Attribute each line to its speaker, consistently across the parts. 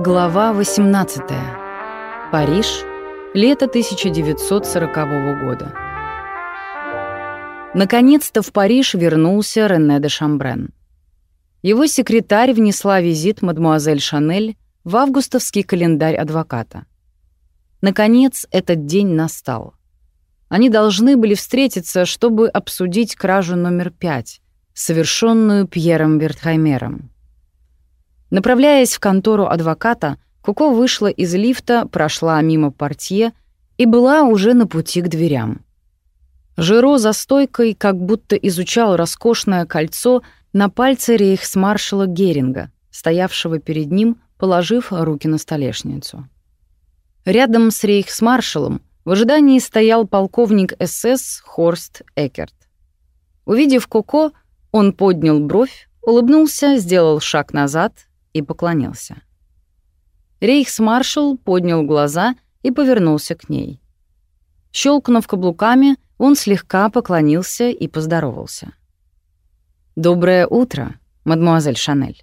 Speaker 1: Глава 18. Париж. Лето 1940 года. Наконец-то в Париж вернулся Рене де Шамбрен. Его секретарь внесла визит мадмуазель Шанель в августовский календарь адвоката. Наконец, этот день настал. Они должны были встретиться, чтобы обсудить кражу номер пять, совершенную Пьером Вертхаймером. Направляясь в контору адвоката, Куко вышла из лифта, прошла мимо портье и была уже на пути к дверям. Жиро за стойкой как будто изучал роскошное кольцо на пальце рейхсмаршала Геринга, стоявшего перед ним, положив руки на столешницу. Рядом с рейхсмаршалом в ожидании стоял полковник СС Хорст Экерт. Увидев Коко, он поднял бровь, улыбнулся, сделал шаг назад и поклонился. Рейхсмаршал поднял глаза и повернулся к ней. Щелкнув каблуками, он слегка поклонился и поздоровался. «Доброе утро, мадмуазель Шанель».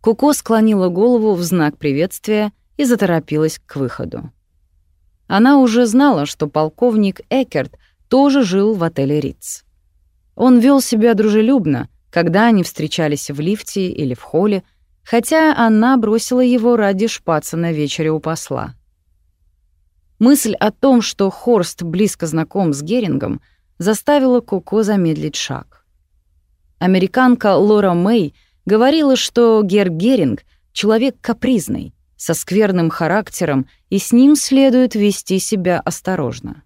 Speaker 1: Куко склонила голову в знак приветствия и заторопилась к выходу. Она уже знала, что полковник Экерт тоже жил в отеле Риц. Он вел себя дружелюбно, когда они встречались в лифте или в холле, хотя она бросила его ради шпаца на вечере у посла. Мысль о том, что Хорст близко знаком с Герингом, заставила Коко замедлить шаг. Американка Лора Мэй говорила, что Гер Геринг — человек капризный, со скверным характером, и с ним следует вести себя осторожно.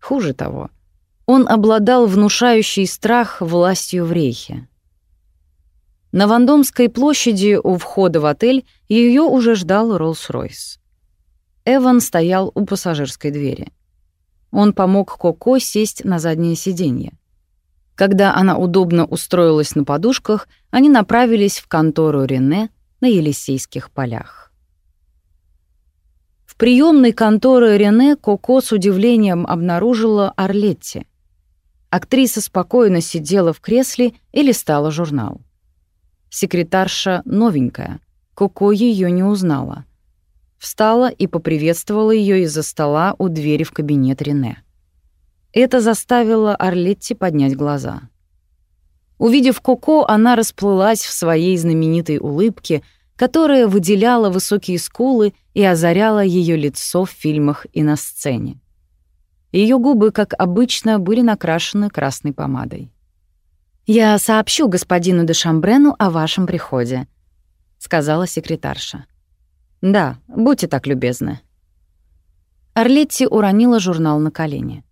Speaker 1: Хуже того, он обладал внушающей страх властью в рейхе. На Вандомской площади у входа в отель ее уже ждал Роллс-Ройс. Эван стоял у пассажирской двери. Он помог Коко сесть на заднее сиденье. Когда она удобно устроилась на подушках, они направились в контору Рене на Елисейских полях. В приемной конторы Рене Коко с удивлением обнаружила Орлетти — Актриса спокойно сидела в кресле и листала журнал. Секретарша новенькая, Коко ее не узнала. Встала и поприветствовала ее из-за стола у двери в кабинет Рене. Это заставило Орлетти поднять глаза. Увидев Коко, она расплылась в своей знаменитой улыбке, которая выделяла высокие скулы и озаряла ее лицо в фильмах и на сцене. Ее губы, как обычно, были накрашены красной помадой. «Я сообщу господину де Шамбрену о вашем приходе», — сказала секретарша. «Да, будьте так любезны». Орлетти уронила журнал на колени.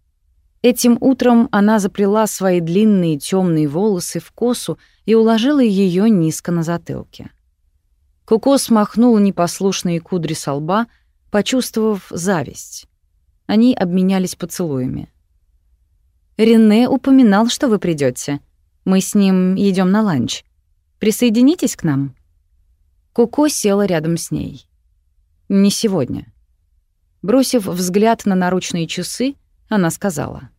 Speaker 1: Этим утром она заплела свои длинные темные волосы в косу и уложила ее низко на затылке. Коко смахнула непослушные кудри со лба, почувствовав зависть. Они обменялись поцелуями. «Рене упоминал, что вы придете. Мы с ним идем на ланч. Присоединитесь к нам?» Коко села рядом с ней. «Не сегодня». Бросив взгляд на наручные часы, она сказала.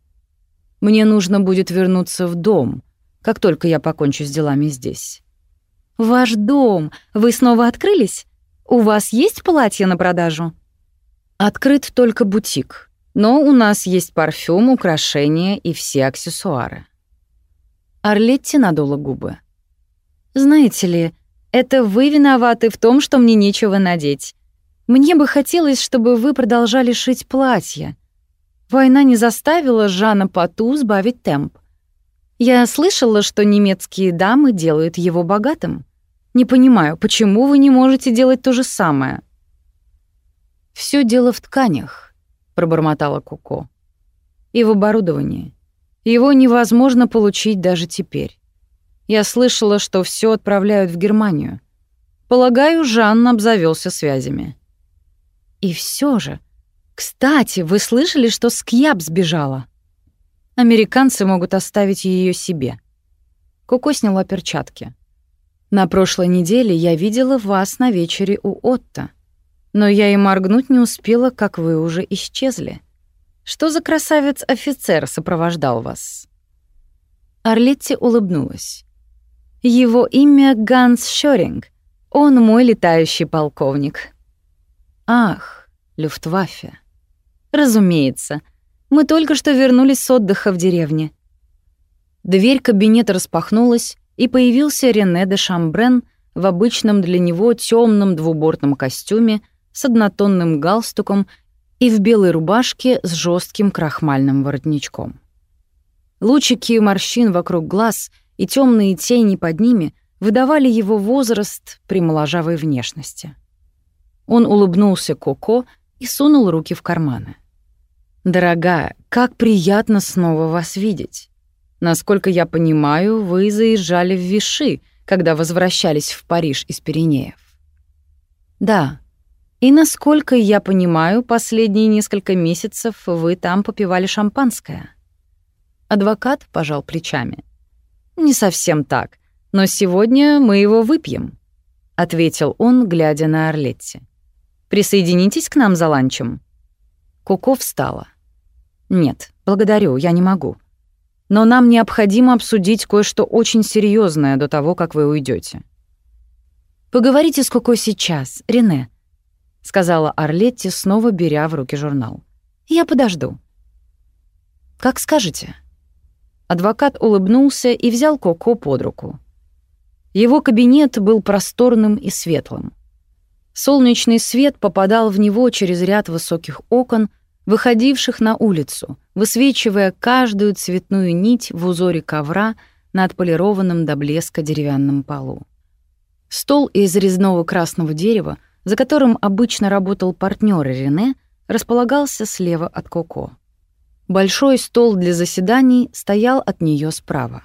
Speaker 1: «Мне нужно будет вернуться в дом, как только я покончу с делами здесь». «Ваш дом? Вы снова открылись? У вас есть платье на продажу?» Открыт только бутик, но у нас есть парфюм, украшения и все аксессуары. Орлетти надула губы. «Знаете ли, это вы виноваты в том, что мне нечего надеть. Мне бы хотелось, чтобы вы продолжали шить платья. Война не заставила Жана Пату сбавить темп. Я слышала, что немецкие дамы делают его богатым. Не понимаю, почему вы не можете делать то же самое?» Все дело в тканях, пробормотала Куко. И в оборудовании. Его невозможно получить даже теперь. Я слышала, что все отправляют в Германию. Полагаю, Жан обзавелся связями. И все же. Кстати, вы слышали, что Скьяб сбежала? Американцы могут оставить ее себе. Коко сняла перчатки. На прошлой неделе я видела вас на вечере у Отто но я и моргнуть не успела, как вы уже исчезли. Что за красавец-офицер сопровождал вас?» Орлетти улыбнулась. «Его имя Ганс Шоринг. Он мой летающий полковник. Ах, Люфтваффе. Разумеется. Мы только что вернулись с отдыха в деревне. Дверь кабинета распахнулась, и появился Рене де Шамбрен в обычном для него темном двубортном костюме с однотонным галстуком и в белой рубашке с жестким крахмальным воротничком. Лучики морщин вокруг глаз и темные тени под ними выдавали его возраст при моложавой внешности. Он улыбнулся Коко и сунул руки в карманы. «Дорогая, как приятно снова вас видеть. Насколько я понимаю, вы заезжали в Виши, когда возвращались в Париж из Пиренеев». «Да. И насколько я понимаю, последние несколько месяцев вы там попивали шампанское». Адвокат пожал плечами. «Не совсем так, но сегодня мы его выпьем», — ответил он, глядя на Орлетти. «Присоединитесь к нам за ланчем». Куко встала. «Нет, благодарю, я не могу. Но нам необходимо обсудить кое-что очень серьезное до того, как вы уйдете. «Поговорите с Куко сейчас, Рене», — сказала Орлетти, снова беря в руки журнал. «Я подожду». «Как скажете». Адвокат улыбнулся и взял Коко под руку. Его кабинет был просторным и светлым. Солнечный свет попадал в него через ряд высоких окон, выходивших на улицу, высвечивая каждую цветную нить в узоре ковра на отполированном до блеска деревянном полу. Стол из резного красного дерева, за которым обычно работал партнер Рене, располагался слева от Коко. Большой стол для заседаний стоял от нее справа.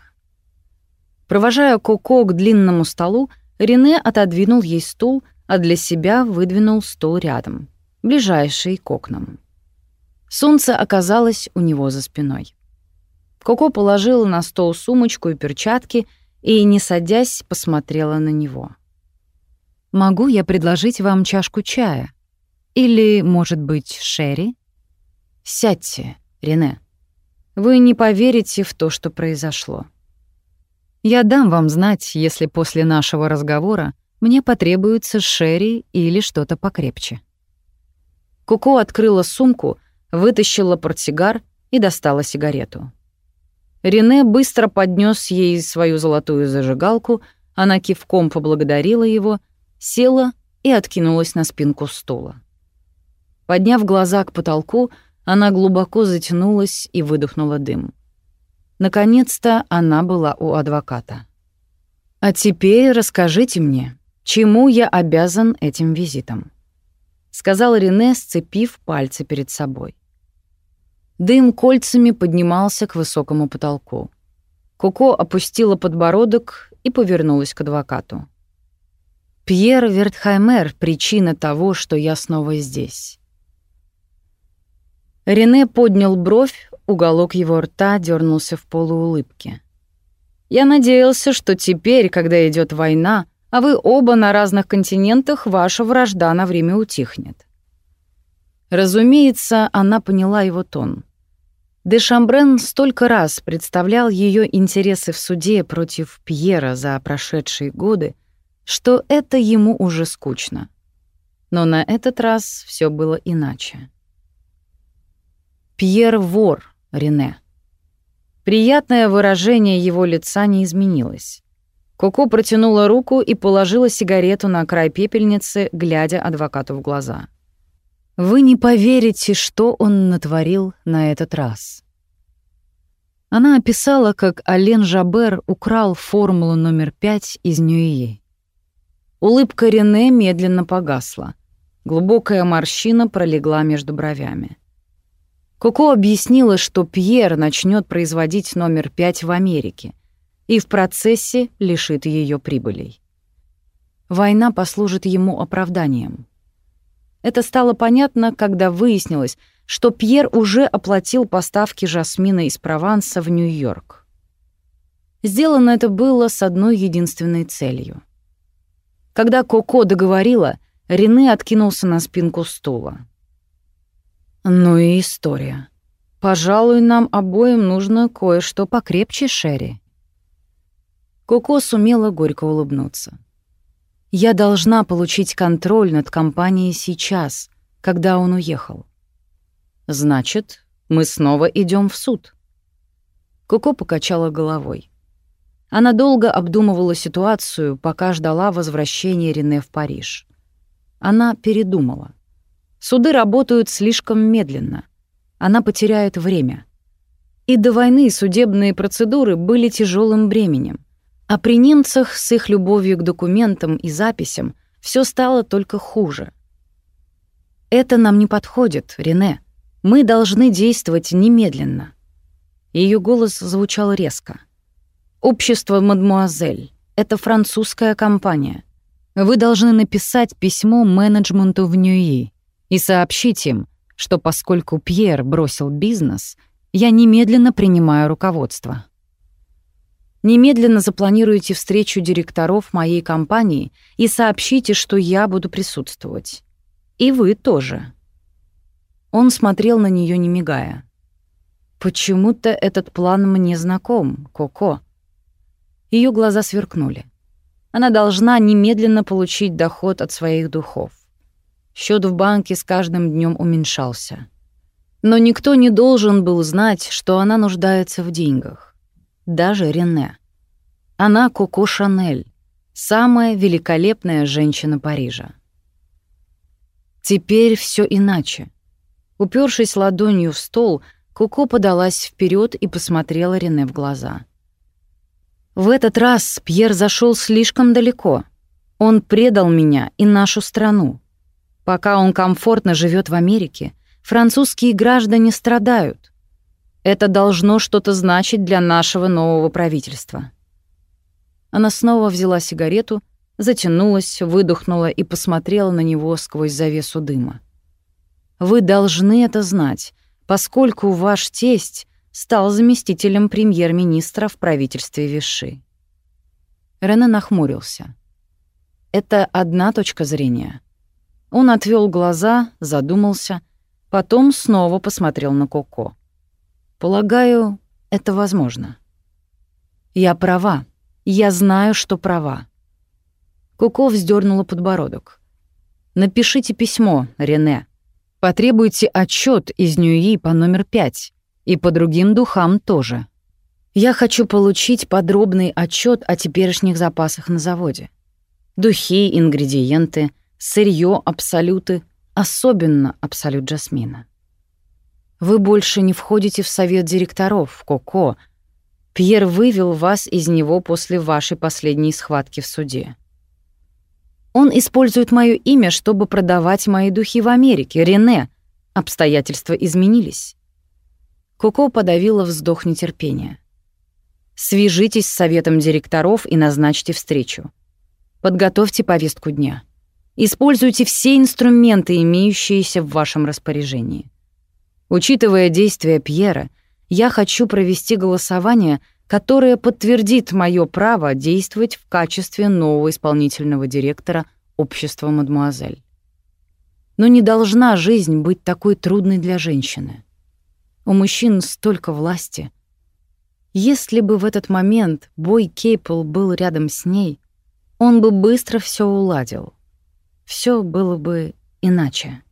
Speaker 1: Провожая Коко к длинному столу, Рене отодвинул ей стул, а для себя выдвинул стул рядом, ближайший к окнам. Солнце оказалось у него за спиной. Коко положила на стол сумочку и перчатки и, не садясь, посмотрела на него. «Могу я предложить вам чашку чая? Или, может быть, шерри?» «Сядьте», Рене, вы не поверите в то, что произошло. Я дам вам знать, если после нашего разговора мне потребуется шерри или что-то покрепче. Куко открыла сумку, вытащила портсигар и достала сигарету. Рене быстро поднес ей свою золотую зажигалку, она кивком поблагодарила его, села и откинулась на спинку стула. Подняв глаза к потолку, она глубоко затянулась и выдохнула дым. Наконец-то она была у адвоката. «А теперь расскажите мне, чему я обязан этим визитом?» — сказал Рене, сцепив пальцы перед собой. Дым кольцами поднимался к высокому потолку. Коко опустила подбородок и повернулась к адвокату. «Пьер Вертхаймер — причина того, что я снова здесь. Рене поднял бровь, уголок его рта дернулся в полуулыбке. «Я надеялся, что теперь, когда идет война, а вы оба на разных континентах, ваша вражда на время утихнет». Разумеется, она поняла его тон. Де Шамбрен столько раз представлял ее интересы в суде против Пьера за прошедшие годы, что это ему уже скучно. Но на этот раз все было иначе. Пьер вор, Рене. Приятное выражение его лица не изменилось. Коко протянула руку и положила сигарету на край пепельницы, глядя адвокату в глаза. «Вы не поверите, что он натворил на этот раз». Она описала, как Ален Жабер украл формулу номер пять из Ньюи. Улыбка Рене медленно погасла. Глубокая морщина пролегла между бровями. Коко объяснила, что Пьер начнет производить номер пять в Америке и в процессе лишит ее прибылей. Война послужит ему оправданием. Это стало понятно, когда выяснилось, что Пьер уже оплатил поставки жасмина из Прованса в Нью-Йорк. Сделано это было с одной единственной целью. Когда Коко договорила, Рене откинулся на спинку стула. Ну и история. Пожалуй, нам обоим нужно кое-что покрепче, Шерри. Коко сумела горько улыбнуться. Я должна получить контроль над компанией сейчас, когда он уехал. Значит, мы снова идем в суд. Коко покачала головой. Она долго обдумывала ситуацию, пока ждала возвращения Рене в Париж. Она передумала. Суды работают слишком медленно. Она потеряет время. И до войны судебные процедуры были тяжелым бременем. А при немцах с их любовью к документам и записям все стало только хуже. «Это нам не подходит, Рене. Мы должны действовать немедленно». Ее голос звучал резко. «Общество «Мадмуазель» — это французская компания. Вы должны написать письмо менеджменту в Ньюи и сообщить им, что поскольку Пьер бросил бизнес, я немедленно принимаю руководство». Немедленно запланируйте встречу директоров моей компании и сообщите, что я буду присутствовать. И вы тоже». Он смотрел на нее не мигая. «Почему-то этот план мне знаком, Коко». Ее глаза сверкнули. Она должна немедленно получить доход от своих духов. Счет в банке с каждым днем уменьшался. Но никто не должен был знать, что она нуждается в деньгах даже Рене. Она Коко Шанель, самая великолепная женщина Парижа. Теперь все иначе. Упершись ладонью в стол, Коко подалась вперед и посмотрела Рене в глаза. В этот раз Пьер зашел слишком далеко. Он предал меня и нашу страну. Пока он комфортно живет в Америке, французские граждане страдают. Это должно что-то значить для нашего нового правительства. Она снова взяла сигарету, затянулась, выдохнула и посмотрела на него сквозь завесу дыма. Вы должны это знать, поскольку ваш тесть стал заместителем премьер-министра в правительстве Виши. Рене нахмурился. Это одна точка зрения. Он отвел глаза, задумался, потом снова посмотрел на Коко. Полагаю, это возможно. Я права. Я знаю, что права. Коко вздернула подбородок. Напишите письмо, Рене. Потребуйте отчет из Ньюи по номер пять и по другим духам тоже. Я хочу получить подробный отчет о теперешних запасах на заводе. Духи, ингредиенты, сырье, абсолюты, особенно абсолют жасмина. Вы больше не входите в совет директоров, Коко. Пьер вывел вас из него после вашей последней схватки в суде. Он использует моё имя, чтобы продавать мои духи в Америке, Рене. Обстоятельства изменились. Коко подавила вздох нетерпения. Свяжитесь с советом директоров и назначьте встречу. Подготовьте повестку дня. Используйте все инструменты, имеющиеся в вашем распоряжении. Учитывая действия Пьера, я хочу провести голосование, которое подтвердит мое право действовать в качестве нового исполнительного директора общества «Мадмуазель». Но не должна жизнь быть такой трудной для женщины. У мужчин столько власти. Если бы в этот момент Бой Кейпл был рядом с ней, он бы быстро все уладил. Все было бы иначе.